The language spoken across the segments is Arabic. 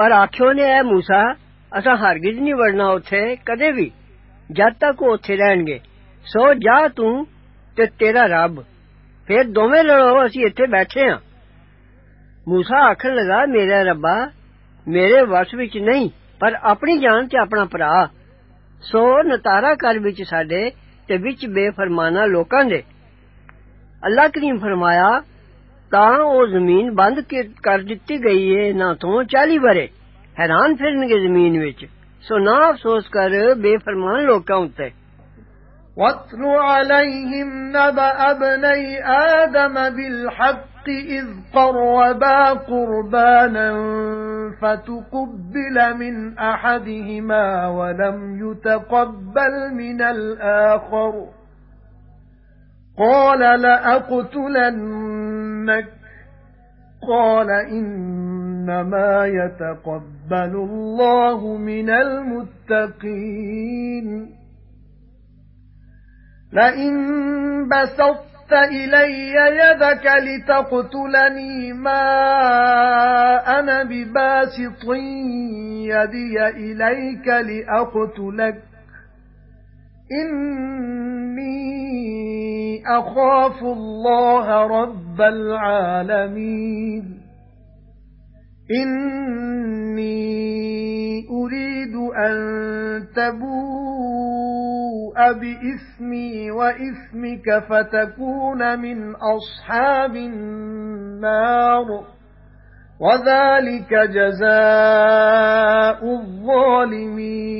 पर आखियो ने ऐ मूसा असा हरगिज नहीं वड़ना ओथे कदे भी जद तक ओथे रहणगे सो जा तू ते तेरा रब फिर दोवें लड़ो ਅਸੀਂ ਇੱਥੇ ਬੈਠੇ ਹਾਂ ਮੂਸਾ ਆਖਣ ਲਗਾ ਮੇਰਾ ਰੱਬਾ ਮੇਰੇ ਵਸ ਵਿੱਚ ਨਹੀਂ ਪਰ ਆਪਣੀ ਜਾਨ ਤੇ ਆਪਣਾ ਭਰਾ ਸੋ ਨਤਾਰਾ ਕਰ ਵਿੱਚ ਸਾਡੇ ਤੇ ਵਿੱਚ ਬੇਫਰਮਾਨਾ ਲੋਕਾਂ ਦੇ ਅੱਲਾਹ ਕਰੀਮ ਫਰਮਾਇਆ ਤਾਂ ਉਹ ਜ਼ਮੀਨ ਬੰਦ ਕਰ ਦਿੱਤੀ ਗਈ ਏ ਨਾ ਤੋਂ 40 ਬਰੇ ਹੈਰਾਨ ਫਿਰਨਗੇ ਜ਼ਮੀਨ ਵਿੱਚ ਸੋ ਨਾ ਅਫਸੋਸ ਕਰ ਬੇਫਰਮਾਨ ਲੋਕਾਂ ਉੱਤੇ واتل عليهم نبأ ابني آدم بالحق إذ قربا قربانا فتقبل من أحدهما ولم يتقبل من الآخر قال لأقتلنك. قال إنما يتقبل الله من المتقين. لئن بسطت إلي يدك لتقتلني ما أنا بباسط يدي إليك لأقتلك. إِنِّي أَخَافُ اللَّهَ رَبَّ الْعَالَمِينَ. إِنِّي أُرِيدُ أَن تَبُوءَ بِإِثْمِي وَإِثْمِكَ فَتَكُونَ مِنْ أَصْحَابِ النَّارِ. وَذَلِكَ جَزَاءُ الظَّالِمِينَ.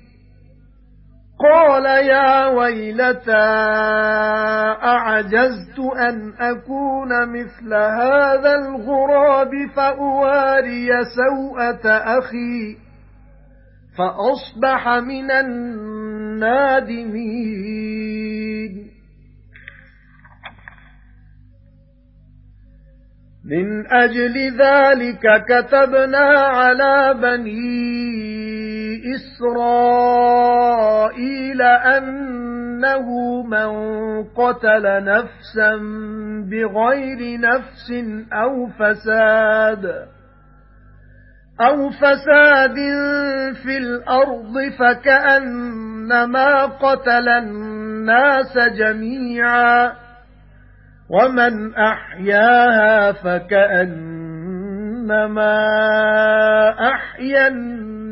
قَالَ يَا وَيْلَتَى أَعَجَزْتُ أَنْ أَكُونَ مِثْلَ هَذَا الْغُرَابِ فَأُوَارِيَ سَوْءَةَ أَخِي فَأَصْبَحَ مِنَ النَّادِمِينَ. مِنْ أَجْلِ ذَلِكَ كَتَبْنَا عَلَى بَنِي إِسْرَائِيلَ أَنَّهُ مَنْ قَتَلَ نَفْسًا بِغَيْرِ نَفْسٍ أَوْ فَسَادٍ أَوْ فَسَادٍ فِي الْأَرْضِ فَكَأَنَّمَا قَتَلَ النَّاسَ جَمِيعًا وَمَنْ أَحْيَاهَا فَكَأَنَّمَا أَحْيَا النَّاسَ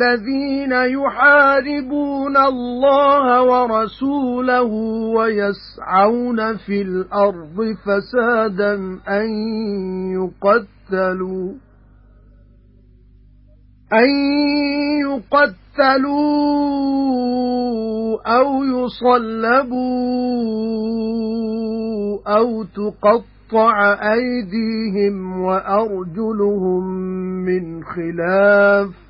الَّذِينَ يُحَارِبُونَ اللَّهَ وَرَسُولَهُ وَيَسْعَوْنَ فِي الْأَرْضِ فَسَادًا أَن يُقَتَّلُوا أَن يُقَتَّلُوا أَوْ يُصَلَّبُوا أَوْ تُقَطَّعَ تُقَطَّعَ أَيْدِيهِمْ وَأَرْجُلُهُم مِّنْ خِلَافٍ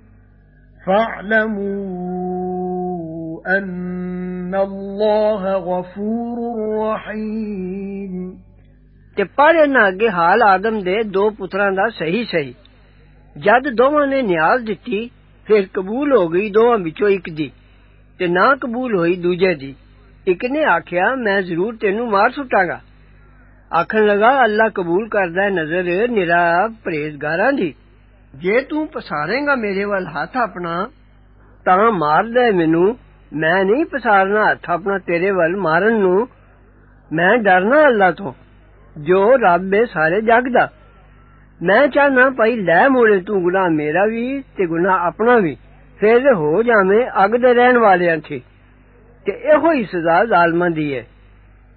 فاعلموا أَنَّ الله غفور رحيم. تے پڑھے نہ اگے حال آدم دے دو پتراں دا صحیح صحیح۔ جد دوواں نے نیاز دتی، پھر قبول ہو گئی دوواں وچوں اک دی، تے نہ قبول ہوئی دوجے دی۔ اک نے آکھیا، میں ضرور تینو مار سٹاں گا۔ آکھن لگا، اللہ قبول کردا ہے نظر نرا پرہیزگاراں دی۔ ਜੇ ਤੂੰ ਪਸਾਰੇਂਗਾ ਮੇਰੇ ਵੱਲ ਹੱਥ ਆਪਣਾ ਤਾਂ ਮਾਰ ਦੇ ਮੈਨੂੰ ਮੈਂ ਨਹੀਂ ਪਸਾਰਨਾ ਹੱਥ ਆਪਣਾ ਤੇਰੇ ਵੱਲ ਮਾਰਨ ਨੂੰ ਮੈਂ ਡਰਨਾ ਅੱਲਾ ਤੋਂ ਜੋ ਰੱਬ ਹੈ ਸਾਰੇ ਜਗ ਦਾ ਮੈਂ ਚਾਹਨਾ ਭਾਈ ਲੈ ਮੋੜੇ ਤੂੰ ਗੁਨਾਹ ਮੇਰਾ ਵੀ ਤੇ ਗੁਨਾਹ ਆਪਣਾ ਵੀ ਫਿਰ ਹੋ ਜਾਵੇਂ ਅੱਗ ਦੇ ਰਹਿਣ ਵਾਲਿਆਂ ਤੇ ਤੇ ਇਹੋ ਹੀ ਸਜ਼ਾ ਜ਼ਾਲਮਾਂ ਦੀ ਹੈ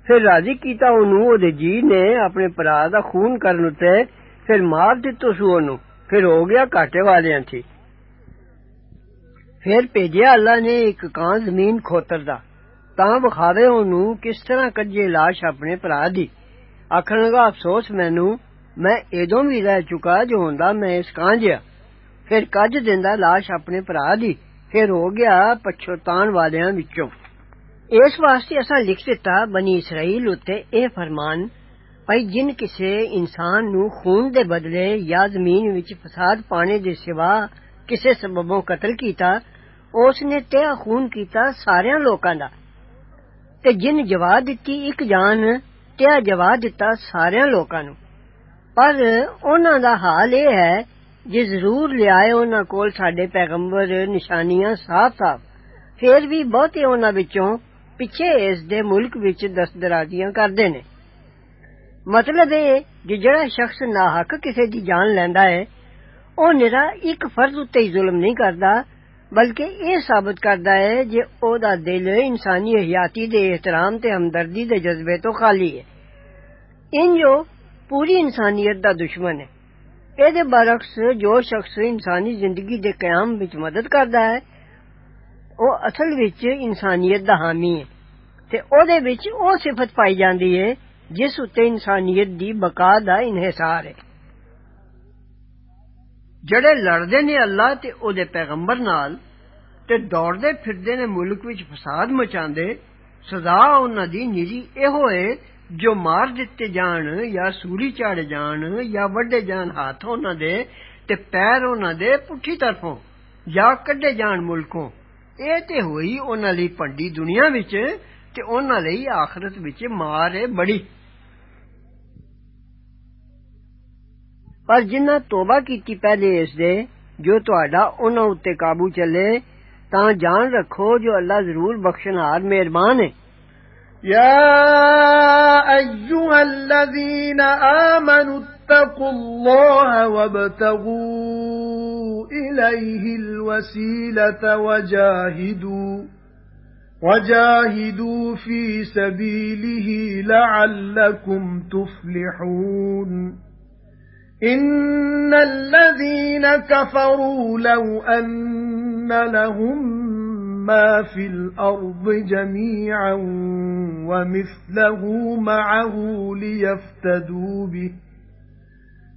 ਫਿਰ ਰਾਜ਼ੀ ਕੀਤਾ ਉਹਨੂੰ ਉਹਦੇ ਜੀ ਨੇ ਆਪਣੇ ਭਰਾ ਦਾ ਖੂਨ ਕਰਨ ਉਤੇ ਫਿਰ ਮਾਰ ਦਿੱਤੋ ਸੂ ਉਹਨੂੰ ਫਿਰ ਹੋ ਗਿਆ ਘਾਟੇ ਵਾਲਿਆਂ ਸੀ ਫਿਰ ਭੇਜਿਆ ਅੱਲਾ ਨੇ ਇੱਕ ਕਾਂ ਜ਼ਮੀਨ ਖੋਤਰ ਦਾ ਤਾਂ ਵਿਖਾਵੇ ਉਹਨੂੰ ਕਿਸ ਤਰ੍ਹਾਂ ਕੱਜੇ ਲਾਸ਼ ਆਪਣੇ ਭਰਾ ਦੀ ਆਖਣ ਲਗਾ ਅਫਸੋਸ ਮੈਨੂੰ ਮੈਂ ਇਦੋਂ ਵੀ ਰਹਿ ਚੁੱਕਾ ਜੋ ਹੁੰਦਾ ਮੈਂ ਇਸ ਕਾਂ ਜਿਹਾ ਫਿਰ ਕੱਜ ਦਿੰਦਾ ਲਾਸ਼ ਆਪਣੇ ਭਰਾ ਦੀ ਫਿਰ ਹੋ ਗਿਆ ਪਛਤਾਣ ਵਾਲਿਆਂ ਵਿੱਚੋਂ ਇਸ ਵਾਸਤੇ ਅਸਾਂ ਲਿਖ ਦਿੱਤਾ ਬਨੀ ਇਸਰਾਈਲ ਉਤੇ ਇਹ ਫਰਮਾਨ ਭਈ ਜਿਨ ਕਿਸੇ ਇਨਸਾਨ ਨੂੰ ਖੂਨ ਦੇ ਬਦਲੇ ਜਾਂ ਜ਼ਮੀਨ ਵਿੱਚ ਫਸਾਦ ਪਾਣੇ ਦੇ ਸਿਵਾ ਕਿਸੇ ਸਬਬੋਂ ਕਤਲ ਕੀਤਾ ਉਸ ਨੇ ਤੇ ਖੂਨ ਕੀਤਾ ਸਾਰਿਆਂ ਲੋਕਾਂ ਦਾ ਤੇ ਜਿਨ ਜਵਾਬ ਦਿੱਤੀ ਇੱਕ ਜਾਨ ਤੇ ਜਵਾਬ ਦਿੱਤਾ ਸਾਰਿਆਂ ਲੋਕਾਂ ਨੂੰ ਪਰ ਉਹਨਾਂ ਦਾ ਹਾਲ ਇਹ ਹੈ ਜੇ ਜ਼ਰੂਰ ਲਿਆਏ ਉਹਨਾਂ ਕੋਲ ਸਾਡੇ ਪੈਗੰਬਰ ਨਿਸ਼ਾਨੀਆਂ ਸਾਫ਼-ਸਾਫ਼ ਫੇਰ ਵੀ ਬਹੁਤੇ ਉਹਨਾਂ ਵਿੱਚੋਂ ਪਿੱਛੇ ਇਸ ਦੇ ਮੁਲਕ ਵਿੱਚ ਦਸਤਰਾਜ਼ੀਆਂ ਕਰਦੇ ਨੇ ਮਤਲਬ ਇਹ ਕਿ ਜਿਹੜਾ ਸ਼ਖਸ ਨਾਹਕ ਕਿਸੇ ਦੀ ਜਾਨ ਲੈਂਦਾ ਹੈ ਉਹ ਨਿਰਾ ਇੱਕ ਫਰਜ਼ ਉੱਤੇ ਹੀ ਜ਼ੁਲਮ ਨਹੀਂ ਕਰਦਾ ਬਲਕਿ ਇਹ ਸਾਬਤ ਕਰਦਾ ਹੈ ਜੇ ਉਹਦਾ ਦਿਲ ਇਨਸਾਨੀ ਹਯਾਤੀ ਦੇ ਇhtਰਾਮ ਤੇ ਹਮਦਰਦੀ ਦੇ ਜਜ਼ਬੇ ਤੋਂ ਖਾਲੀ ਹੈ ਇੰਜੋ ਪੂਰੀ ਇਨਸਾਨੀਅਤ ਦਾ ਦੁਸ਼ਮਣ ਹੈ ਇਹਦੇ ਬਰਖਸ ਜੋ ਸ਼ਖਸ ਇਨਸਾਨੀ ਜ਼ਿੰਦਗੀ ਦੇ ਕਿਆਮ ਵਿੱਚ ਮਦਦ ਕਰਦਾ ਹੈ ਉਹ ਅਸਲ ਵਿੱਚ ਇਨਸਾਨੀਅਤ ਦਾ ਹਾਮੀ ਹੈ ਤੇ ਉਹਦੇ ਵਿੱਚ ਉਹ ਸਿਫਤ ਪਾਈ ਜਾਂਦੀ ਹੈ جس اتنے انسانیت دی بقا دا انحصار ہے۔ جڑے لڑدے نے اللہ تے او دے پیغمبر نال تے دوڑدے پھردے نے ملک وچ فساد مچاندے، سزا انہاں دی ایہی اے ہوئے جو مار دتے جان یا سوری چاڑے جان یا وڈے جان ہاتھ انہاں دے تے پیر انہاں دے پٹھی طرفوں یا کڈے جان ملکوں۔ اے تے ہوئی انہاں لی پنڈی دنیا وچ تے انہاں لئی آخرت وچ مار بڑی۔ پر جنہ توبہ کیتی پہلے اس دے، جو تہاڈا انہاں اُتے قابو چلے، تاں جان رکھو جو اللہ ضرور بخشن ہار مہربان ہے۔ يا أيها الذين آمنوا اتقوا الله وابتغوا إليه الوسيلة وجاهدوا في سبيله لعلكم تفلحون. إِنَّ الَّذِينَ كَفَرُوا لَوْ أَنَّ لَهُم مَّا فِي الْأَرْضِ جَمِيعًا وَمِثْلَهُ مَعَهُ لِيَفْتَدُوا بِهِ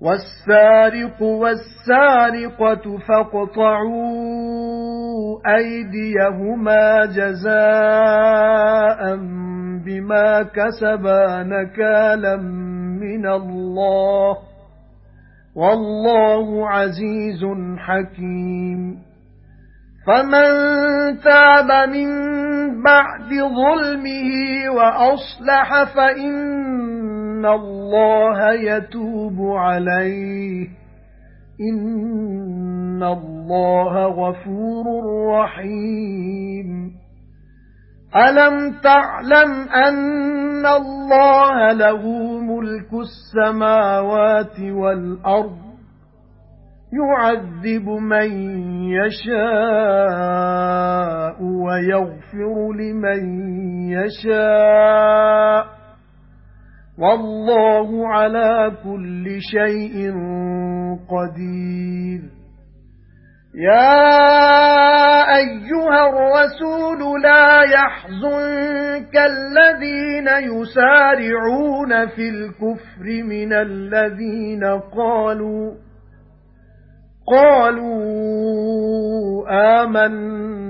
وَالسَّارِقُ وَالسَّارِقَةُ فَاقْطَعُوا أَيْدِيَهُمَا جَزَاءً بِمَا كَسَبَا نَكَالًا مِنَ اللَّهِ وَاللَّهُ عَزِيزٌ حَكِيمٌ فَمَن تَابَ مِن بَعْدِ ظُلْمِهِ وَأَصْلَحَ فَإِنَّ اللَّهَ يَتُوبُ عَلَيْهِ إِنَّ اللَّهَ غَفُورٌ رَّحِيمٌ أَلَمْ تَعْلَمْ أَنَّ اللَّهَ لَهُ مُلْكُ السَّمَاوَاتِ وَالْأَرْضِ يُعَذِّبُ مَن يَشَاءُ وَيَغْفِرُ لِمَن يَشَاءُ وَاللَّهُ عَلَى كُلِّ شَيْءٍ قَدِيرٌ. يا أيها الرسول لا يحزنك الذين يسارعون في الكفر من الذين قالوا قالوا آمنا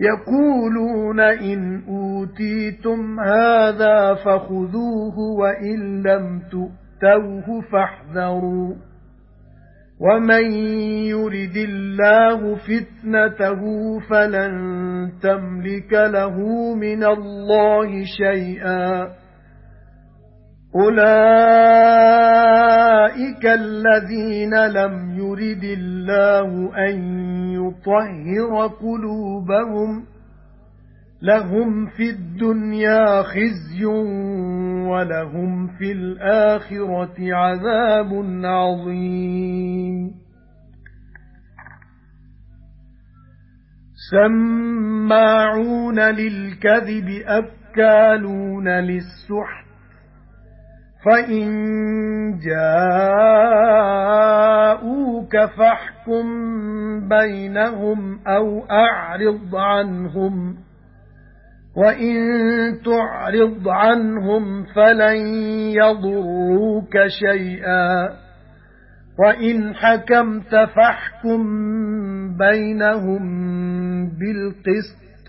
يَقُولُونَ إِنْ أُوتِيتُمْ هَذَا فَخُذُوهُ وَإِنْ لَمْ تُؤْتَوْهُ فَاحْذَرُوا. وَمَن يُرِدِ اللَّهُ فِتْنَتَهُ فَلَن تَمْلِكَ لَهُ مِنَ اللَّهِ شَيْئًا. أُولَئِكَ الَّذِينَ لَمْ يُرِدِ اللَّهُ أَن يُطَهِّرَ قُلُوبَهُمْ لَهُمْ فِي الدُّنْيَا خِزْيٌ وَلَهُمْ فِي الْآخِرَةِ عَذَابٌ عَظِيمٌ. سَمَّاعُونَ لِلْكَذِبِ أَكَّالُونَ لِلسُّحْتِ فَإِن جَاءُوكَ فَاحْكُم بَيْنَهُمْ أَوْ أَعْرِضْ عَنْهُمْ وَإِن تُعْرِضْ عَنْهُمْ فَلَن يَضُرُّوكَ شَيْئًا وَإِنْ حَكَمْتَ فَاحْكُم بَيْنَهُم بِالْقِسْطِ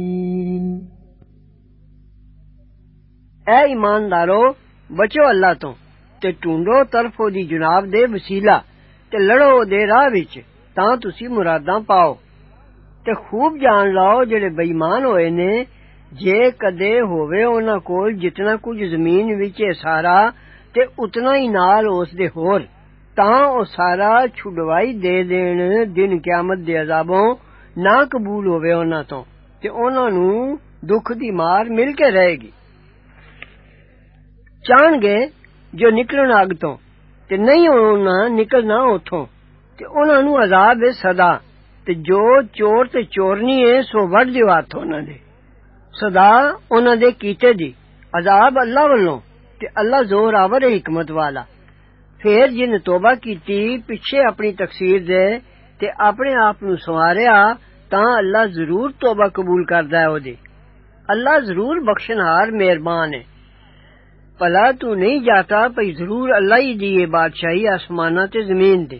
اے ایماندارو بچو اللہ تو تے ڈھونڈو طرف اس دی جناب دے وسیلہ تے لڑو دے راہ وچ تاں تسی مراداں پاؤ تے خوب جان لاؤ جڑے بے ایمان ہوئے نے جے کدے ہووے انہاں کول جتنا کچھ زمین وچ ہے سارا تے اتنا ہی نال اس دے ہور تاں أو سارا چھڈوائی دے دین دن قیامت دے عذابوں نہ قبول ہووے انہاں تو تے انہاں نوں دکھ دی مار مل کے رہے گی ਚਾਹਣਗੇ ਜੋ ਨਿਕਲਣ ਅੱਗ ਤੋਂ ਤੇ ਨਹੀਂ ਉਹਨਾਂ ਨਿਕਲਣਾ ਉਥੋਂ ਤੇ ਉਹਨਾਂ ਨੂੰ ਅਜ਼ਾਬ ਹੈ ਸਦਾ ਤੇ ਜੋ ਚੋਰ ਤੇ ਚੋਰਨੀ ਏ ਸੋ ਵੱਢ ਦਿਓ ਹੱਥ ਉਹਨਾਂ ਦੇ ਸਦਾ ਉਹਨਾਂ ਦੇ ਕੀਤੇ ਦੀ ਅਜ਼ਾਬ ਅੱਲਾ ਵੱਲੋਂ ਤੇ ਅੱਲਾ ਜ਼ੋਰ ਆਵਰ ਹੈ ਹਕਮਤ ਵਾਲਾ ਫੇਰ ਜਿਨ ਤੋਬਾ ਕੀਤੀ ਪਿੱਛੇ ਆਪਣੀ ਤਕਸੀਰ ਦੇ ਤੇ ਆਪਣੇ ਆਪ ਨੂੰ ਸਵਾਰਿਆ ਤਾਂ ਅੱਲਾ ਜ਼ਰੂਰ ਤੋਬਾ ਕਬੂਲ ਕਰਦਾ ਹੈ ਉਹਦੀ ਅੱਲਾ ਜ਼ਰੂਰ ਬਖਸ਼ਣਹਾਰ ਮਿਹਰਬਾਨ ਹੈ پلا تو نہیں جاتا، پئی ضرور اللہ ہی دیے بادشاہی آسمانہ تے زمین دے۔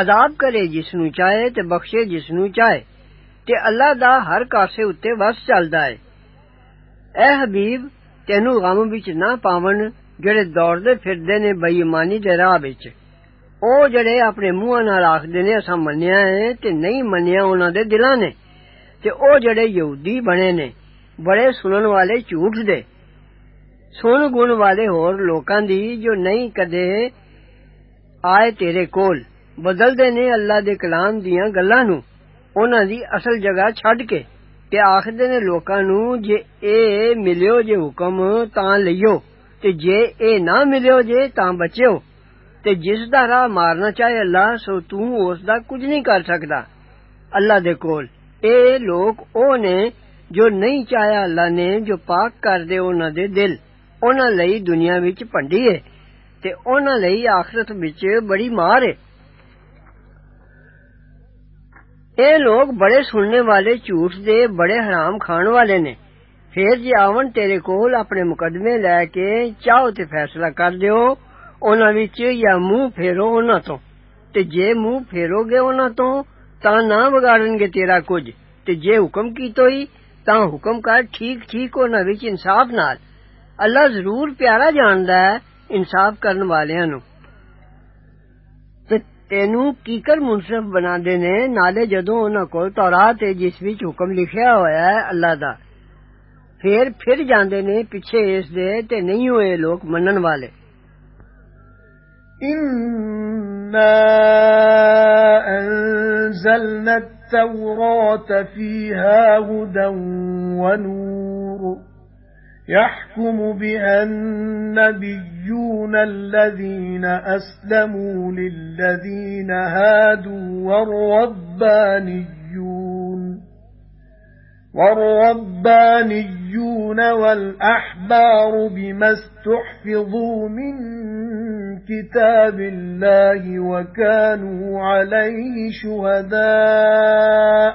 عذاب کرے جس نو چاہے تے بخشے جس نو چاہے۔ تے اللہ دا ہر کاسے اتے بس چلدا ہے۔ اے حبیب، تینو غم بچ نہ پاون جڑے دور دے پھردے نے بے ایمانی دے راہ بچ او جڑے اپنے منہ نال آکھدے نے، اساں منیا ہے تے نہیں منیا انہاں دے دلاں نے۔ تے او جڑے یہودی بنے نے، بڑے سنن والے جھوٹ دے۔ سن گن والے ہور لوکاں دی جو نہیں کدے آئے تیرے کول بدل دے نے اللہ دے کلام دیاں گلاں نو انہاں دی اصل جگہ چھڈ کے تے آخدے نے لوکاں نو جے اے ملیو جے حکم تاں لیو تے جے اے نہ ملیو جے تاں بچیو تے جس دا راہ مارنا چاہے اللہ سو تو اس دا کچھ نہیں کر سکدا اللہ دے کول اے لوگ او نے جو نہیں چاہیا اللہ نے جو پاک کر دے انہاں دے دل ਉਹਨਾਂ ਲਈ ਦੁਨੀਆ ਵਿੱਚ ਭੰਡੀ ਏ ਤੇ ਉਹਨਾਂ ਲਈ ਆਖਰਤ ਵਿੱਚ ਬੜੀ ਮਾਰ ਏ ਇਹ ਲੋਕ ਬੜੇ ਸੁਣਨੇ ਵਾਲੇ ਝੂਠ ਦੇ ਬੜੇ ਹਰਾਮ ਖਾਣ ਵਾਲੇ ਨੇ ਫੇਰ ਜੇ ਆਵਣ ਤੇਰੇ ਕੋਲ ਆਪਣੇ ਮੁਕਦਮੇ ਲੈ ਕੇ ਚਾਹੋ ਤੇ ਫੈਸਲਾ ਕਰ ਦਿਓ ਉਹਨਾਂ ਵਿੱਚ ਜਾਂ ਮੂੰਹ ਫੇਰੋ ਉਹਨਾਂ ਤੋਂ ਤੇ ਜੇ ਮੂੰਹ ਫੇਰੋਗੇ ਉਹਨਾਂ ਤੋਂ ਤਾਂ ਨਾ ਵਿਗਾੜਨਗੇ ਤੇਰਾ ਕੁਝ ਤੇ ਜੇ ਹੁਕਮ ਕੀਤੋ ਹੀ ਤਾਂ ਹੁਕਮ ਕਰ ਠੀਕ ਠੀਕ ਉਹਨਾਂ ਵਿੱਚ ਇਨਸਾਫ ਨਾਲ اللہ ضرور پیارا جاندا ہے انصاف کرن والیاں نو تے تینو کیکر منصف بنا دے نے، نالے جدوں انہاں کو تورات اے جس وچ حکم لکھیا ہویا ہے اللہ دا، پھر پھر جاندے نے پیچھے اس دے تے نہیں ہوئے لوگ منن والے۔ انزلنا التوراة فيها هدى ونور يَحْكُمُ بِهَا النَّبِيُّونَ الَّذِينَ أَسْلَمُوا لِلَّذِينَ هَادُوا وَالرَّبَّانِيُّونَ وَالرَّبَّانِيُّونَ وَالْأَحْبَارُ بِمَا اسْتُحْفِظُوا مِنْ كِتَابِ اللَّهِ وَكَانُوا عَلَيْهِ شُهَدَاءَ.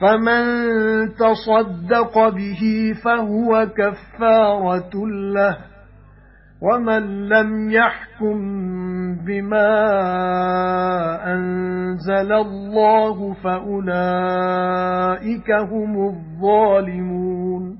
فَمَن تَصَدَّقَ بِهِ فَهُوَ كَفَّارَةٌ لَّهُ وَمَن لَّمْ يَحْكُم بِمَا أَنزَلَ اللَّهُ فَأُولَئِكَ هُمُ الظَّالِمُونَ.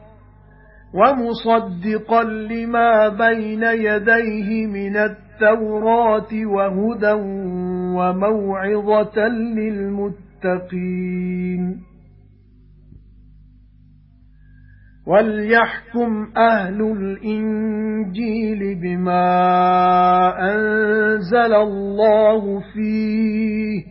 وَمُصَدِّقًا لِمَا بَيْنَ يَدَيْهِ مِنَ التَّوْرَاةِ وَهُدًى وَمَوْعِظَةً لِلْمُتَّقِينَ. وَلْيَحْكُمْ أَهْلُ الْإِنْجِيلِ بِمَا أَنزَلَ اللَّهُ فِيهِ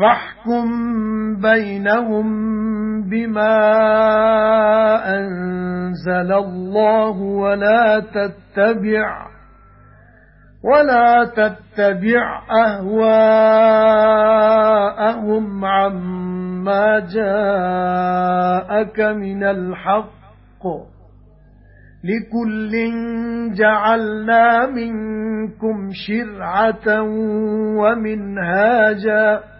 فَاحْكُم بَيْنَهُم بِمَا أَنزَلَ اللَّهُ وَلَا تَتَّبِعْ وَلَا تَتَّبِعْ أَهْوَاءَهُمْ عَمَّا جَاءَكَ مِنَ الْحَقِّ. لِكُلٍّ جَعَلْنَا مِنكُمْ شِرْعَةً وَمِنْهَاجًا.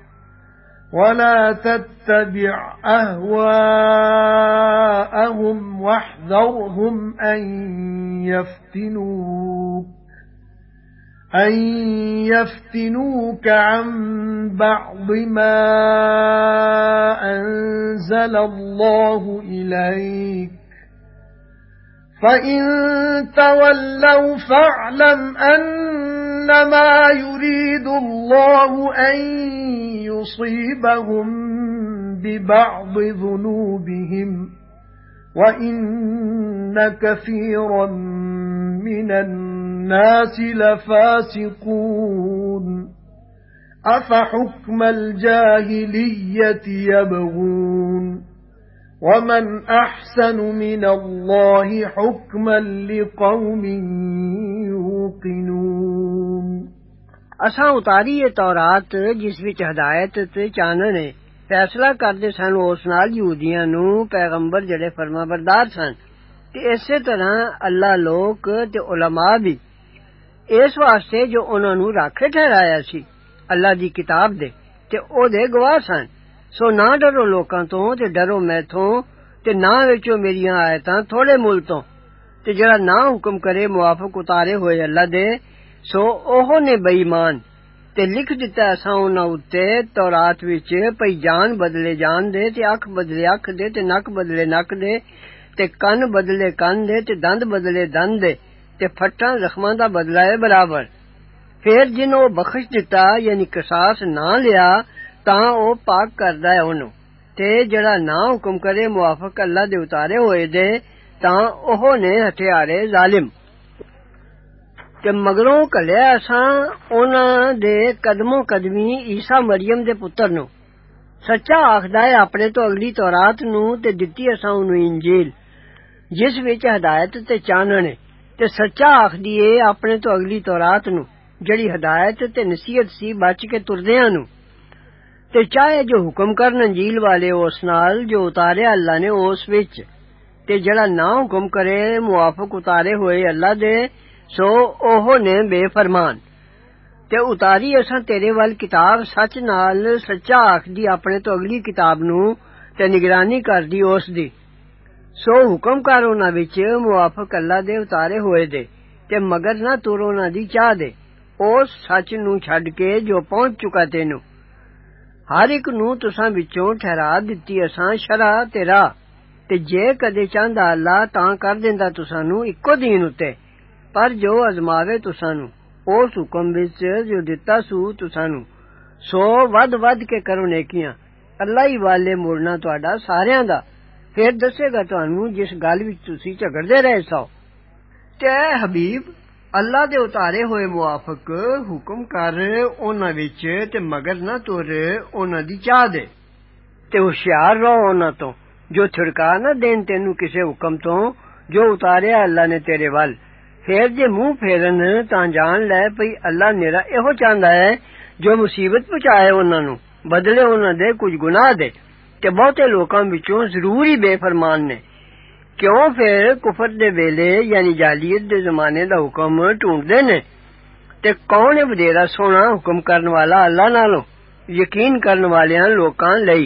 وَلَا تَتَّبِعْ أَهْوَاءَهُمْ وَاحْذَرْهُمْ أَن يَفْتِنُوكَ أَن يَفْتِنُوكَ عَن بَعْضِ مَا أَنزَلَ اللَّهُ إِلَيْكَ فَإِن تَوَلَّوْا فَاعْلَمْ أَنَّمَا يُرِيدُ اللَّهُ أَن يُصِيبَهُم بِبَعْضِ ذُنُوبِهِمْ وَإِنَّ كَثِيرًا مِنَ النَّاسِ لَفَاسِقُونَ أَفَحُكْمَ الْجَاهِلِيَّةِ يَبْغُونَ وَمَنْ أَحْسَنُ مِنَ اللَّهِ حُكْمًا لِقَوْمٍ يوقنون اساں اتاری اے تورات جس وچ ہدایت تے چانن ہے فیصلہ کردے سن، اس نال یہودیاں نو پیغمبر جڑے فرما بردار سن۔ تے اسی طرح اللہ لوگ تے علماء بھی اس واسطے جو انہاں نو راکھے ٹھہرایا سی، اللہ دی کتاب دے، تے او دے گواہ سن۔ سو نہ ڈرو لوکاں تو تے ڈرو میں تھوں تے نہ وچوں میری آیتاں تھوڑے مول توں۔ تے جڑا نہ حکم کرے موافق اتارے ہوئے اللہ دے سو اوہ نے بےمان تے لکھ دتا اساں انہاں اُتے تورات وچ پئی جان بدلے جان دے تے اکھ بدلے اکھ دے تے نک بدلے نک دے تے کن بدلے کن دے تے دند بدلے دند دے تے پھٹاں زخماں دا بدلہ اے برابر پھر جن أو بخش دتا یعنی قصاص نہ لیا تاں أو پاک کردا اے اونوں تے جڑا نہ حکم کرے موافق اللہ دے اتارے ہوئے دے تا اوہ نے ہتھیارے ظالم تے مگروں کلیا اساں انہاں دے قدموں قدمی عیسیٰ مریم دے پتر نو سچا آخدا ہے اپنے تو اگلی تورات نو تے دتی اساں اونوں انجیل جس وچ ہدایت تے چانن ہے تے سچا آخدی اے اپنے تو اگلی تورات نو جڑی ہدایت تے نصیحت سی بچ کے تردیاں نو تے چاہے جو حکم کرن انجیل والے اس نال جو اتاریا اللہ نے اس وچ تے جڑا نہ حکم کرے، موافق اتارے ہوئے اللہ دے، سو اوہ نے بے فرمان۔ تے اتاری اساں تیرے وال کتاب سچ نال سچا آکھ دی اپنے تو اگلی کتاب نو تے نگرانی کر دی اس دی۔ سو حکم کر انہاں وچ، موافق اللہ دے اتارے ہوئے دے۔ تے مگر نہ تور انہاں دی چاہ دے۔ او سچ نو چھڈ کے جو پہنچ چکا تینو۔ ہر ایک نو تساں وچوں ٹھہرا دتی اساں شرع تیرا۔ ਤੇ ਜੇ ਕਦੇ ਚਾਹੁੰਦਾ ਅੱਲਾ ਤਾਂ ਕਰ ਦਿੰਦਾ ਤੁਸਾਂ ਨੂੰ ਇੱਕੋ ਦੀਨ ਉਤੇ ਪਰ ਜੋ ਅਜ਼ਮਾਵੇ ਤੁਸਾਂ ਨੂੰ ਉਸ ਹੁਕਮ ਵਿੱਚ ਜੋ ਦਿੱਤਾ ਸੂ ਤੁਸਾਂ ਨੂੰ ਸੋ ਵੱਧ ਵੱਧ ਕੇ ਕਰੋ ਨੇਕੀਆਂ ਅੱਲਾ ਹੀ ਵਾਲੇ ਮੁਰਨਾ ਤੁਹਾਡਾ ਸਾਰਿਆਂ ਦਾ ਫਿਰ ਦੱਸੇਗਾ ਤੁਹਾਨੂੰ ਜਿਸ ਗੱਲ ਵਿੱਚ ਤੁਸੀਂ ਝਗੜਦੇ ਰਹੇ ਸੋ ਤੇ ਹਬੀਬ ਅੱਲਾ ਦੇ ਉਤਾਰੇ ਹੋਏ ਮੁਆਫਕ ਹੁਕਮ ਕਰ ਉਹਨਾਂ ਵਿੱਚ ਤੇ ਮਗਰ ਨਾ ਤੁਰ ਉਹਨਾਂ ਦੀ ਚਾਹ ਦੇ ਤੇ ਹੁਸ਼ਿਆਰ ਰਹੋ ਉਹਨਾਂ ਤੋਂ جو چھڑکا نہ دین تین کسی حکم تو، جو اتارے اللہ نے تیرے وال۔ پھر جی منہ پھیرن تا جان لے پی اللہ نیرا یہ چاہتا ہے، جو مصیبت پہنچائے انہاں بدلے انہاں دے کچھ گناہ دے۔ تے بہتے لوکاں وچوں ضروری بے فرمان نے۔ کیوں پھر کفر دے ویلے یعنی جاہلیت دے زمانے دا حکم ڈھونڈ دے نے؟ تے کون ہے بدیرا سونا حکم کرن والا اللہ نالو یقین کرن والیاں لوکاں لئی۔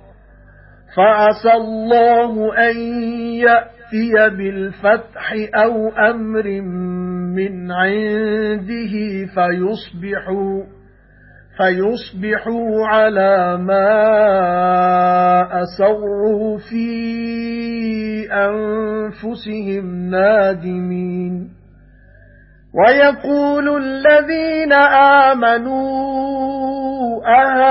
فَعَسَى اللَّهُ أَن يَأْتِيَ بِالْفَتْحِ أَوْ أَمْرٍ مِّنْ عِندِهِ فَيُصْبِحُوا فَيُصْبِحُوا عَلَى مَا أَسَرُّوا فِي أَنفُسِهِمْ نَادِمِينَ. وَيَقُولُ الَّذِينَ آمَنُوا أَهَؤُلَاءِ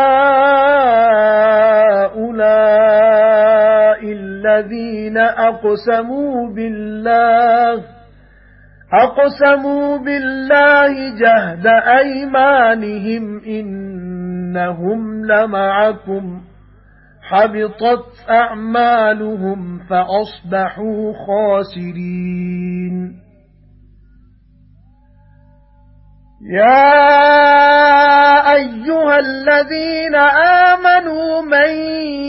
أَقْسَمُوا بِاللَّهِ أَقْسَمُوا بِاللَّهِ جَهْدَ أَيْمَانِهِمْ إِنَّهُمْ لَمَعَكُمْ. حَبِطَتْ أَعْمَالُهُمْ فَأَصْبَحُوا خَاسِرِينَ. يَا أَيُّهَا الَّذِينَ آمَنُوا مَن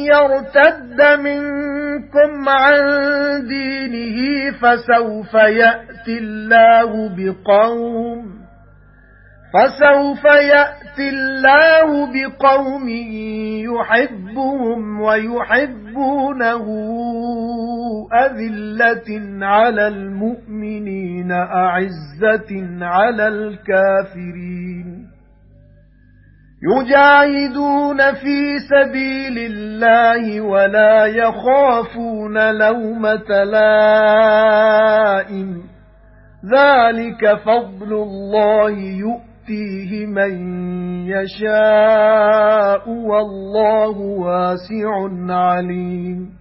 يَرْتَدَّ مِنكُمْ عَن دِينِهِ فَسَوْفَ يَأْتِي اللَّهُ بِقَوْمٍ فَسَوْفَ يَأْتِي اللَّهُ بِقَوْمٍ يُحِبُّهُمْ وَيُحِبُّونَهُ أَذِلَّةٍ عَلَى الْمُؤْمِنِينَ أَعِزَّةٍ عَلَى الْكَافِرِينَ يُجَاهِدُونَ فِي سَبِيلِ اللَّهِ وَلَا يَخَافُونَ لَوْمَةَ لَائِمٍ. ذَلِكَ فَضْلُ اللَّهِ يُؤْتِيهِ مَن يَشَاءُ وَاللَّهُ وَاسِعٌ عَلِيمٌ.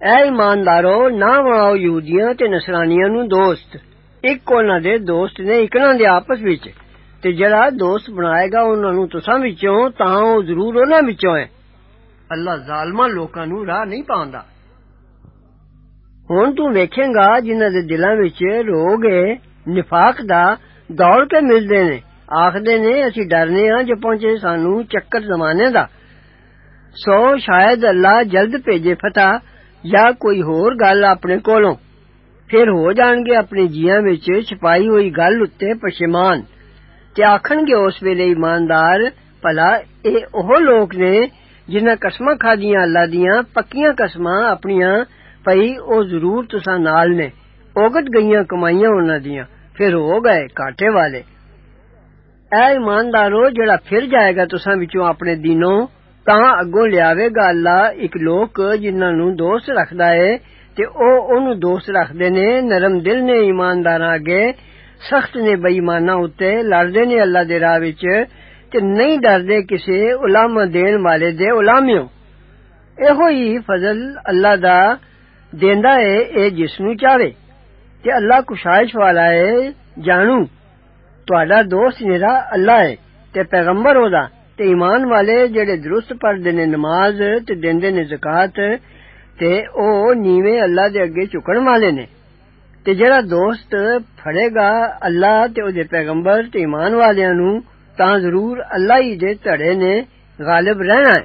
اے ایماندارو نہ بناؤ یہودیاں تے نصرانیاں نو دوست ایک انہاں دے دوست نے اکنا دے آپس وچ تے جڑا دوست بنائے گا انہاں نو تساں وچوں تاں أو ضرور انہاں وچوں ہے اللہ ظالماں لوکاں نو راہ نہیں پاوندا ہن تو ویکھے گا جنہاں دے دلاں وچ روگ ہے نفاق دا دوڑ کے ملدے نے آخدے نے اسی ڈرنے ہاں جو پہنچے سانو چکر زمانے دا سو شاید اللہ جلد یا کوئی ہور گل اپنے کولوں۔ پھر ہو جان گے اپنے جیاں وچ چھپائی ہوئی گل اتے پشیمان۔ تے آکھن گے اس ویلے ایماندار بھلا اے اوہ لوگ نے جنہاں قسماں کھادیاں اللہ دیاں پکیاں قسماں اپنیاں پئی، او ضرور تساں نال نے۔ اوگٹ گئیاں کمائیاں انہاں دیاں۔ پھر ہو گئے کاٹے والے۔ اے ایماندارو، جڑا پھر جائے گا تساں وچوں اپنے دینوں ਤਾਂ ਅੱਗੋਂ ਲਿਆਵੇਗਾ ਅੱਲਾ ਇੱਕ ਲੋਕ ਜਿਨ੍ਹਾਂ ਨੂੰ ਦੋਸਤ ਰੱਖਦਾ ਏ ਤੇ ਉਹ ਉਹਨੂੰ ਦੋਸਤ ਰੱਖਦੇ ਨੇ ਨਰਮ ਦਿਲ ਨੇ ਇਮਾਨਦਾਰਾਂ ਅੱਗੇ ਸਖਤ ਨੇ ਬੇਈਮਾਨਾਂ ਉੱਤੇ ਲੜਦੇ ਨੇ ਅੱਲਾ ਦੇ ਰਾਹ ਵਿੱਚ ਤੇ ਨਹੀਂ ਡਰਦੇ ਕਿਸੇ ਉਲਾਮਾ ਦੇਣ ਵਾਲੇ ਦੇ ਉਲਾਮਿਓ ਇਹੋ ਹੀ ਫਜ਼ਲ ਅੱਲਾ ਦਾ ਦੇਂਦਾ ਏ ਇਹ ਜਿਸ ਨੂੰ ਚਾਵੇ ਤੇ ਅੱਲਾ ਕੁਸ਼ਾਇਸ਼ ਵਾਲਾ ਏ ਜਾਣੂ ਤੁਹਾਡਾ ਦੋਸਤ ਨਿਰਾ ਅੱਲਾ ਏ ਤੇ ਪੈਗੰਬਰ ਉਹਦਾ تے ایمان والے جڑے درست پڑھدے نے نماز تے دیندے نے زکات تے أو نیویں اللہ دے اگے چکن والے نے تے جڑا دوست پھڑے گا اللہ تے أو دے پیغمبر تے ایمان والیاں نو تاں ضرور اللہ ہی دے تڑے نے غالب رہنا ہے